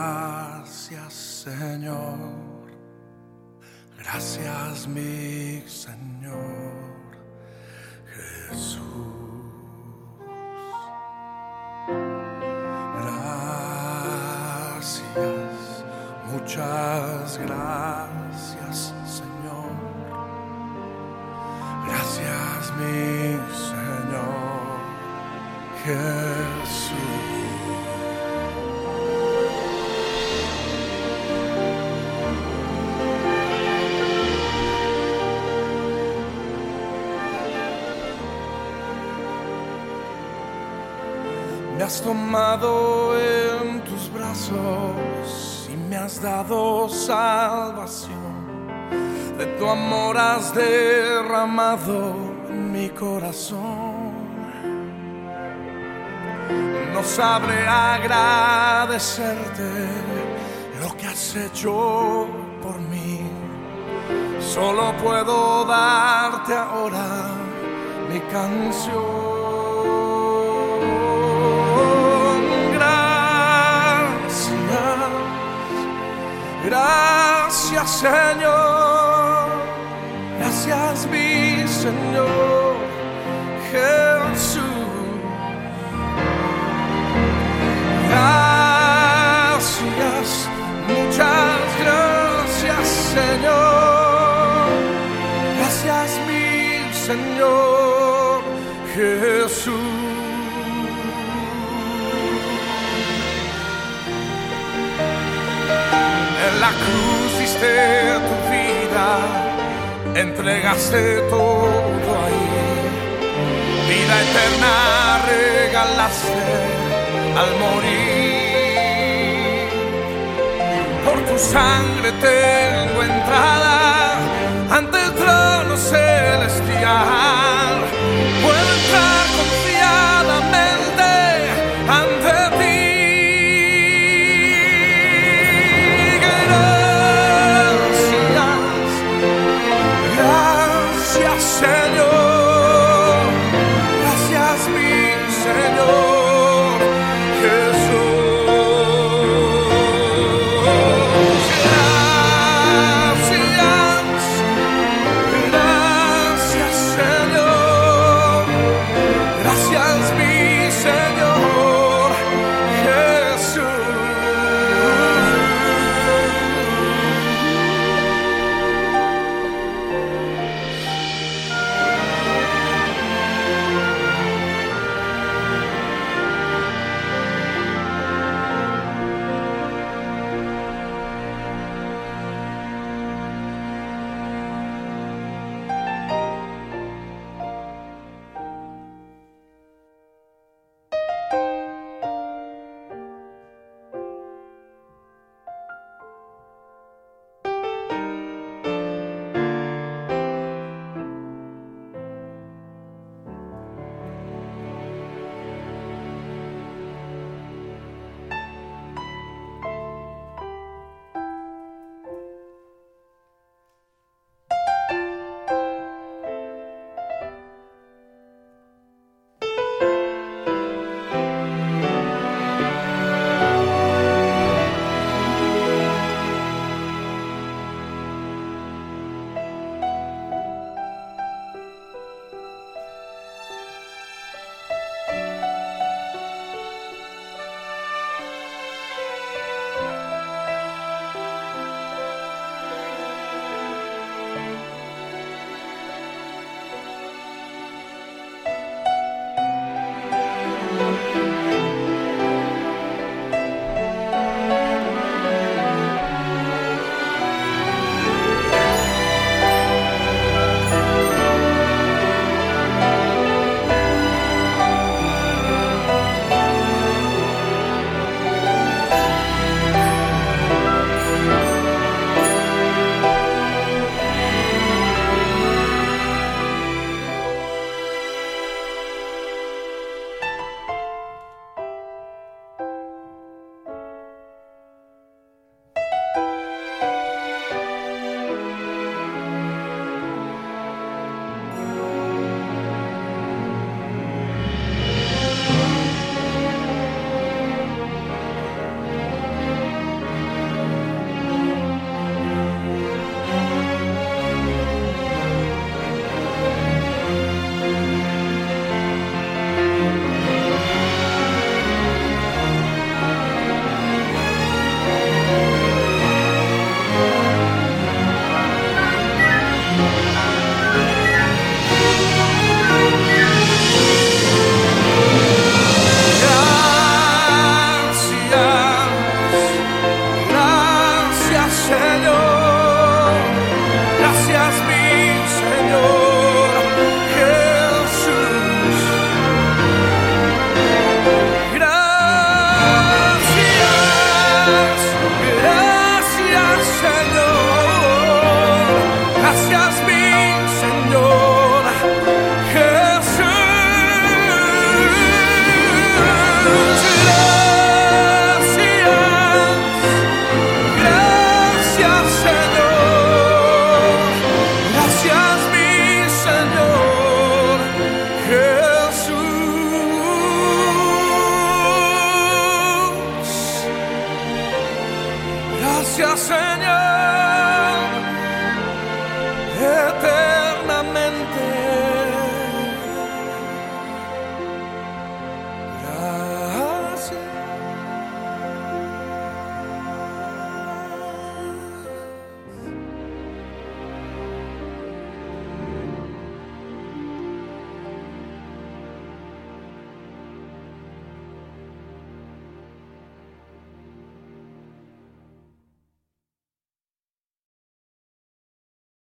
Gracias Señor, gracias mi Señor Jesús. Gracias, muchas gracias Señor, gracias mi Señor Jesús. Me has tomado en tus brazos y me has dado salvación. De tu amor has derramado en mi corazón. No sabré agradecerte lo que has hecho por mí. Solo puedo darte ahora mi canción. Gracias Señor, gracias mi Señor Jesús. Gracias, muchas gracias Señor, gracias mi Señor Jesús. La cruz diste tu vida, entregaste todo ahí. Vida eterna regalaste al morir. Por tu sangre tengo entrada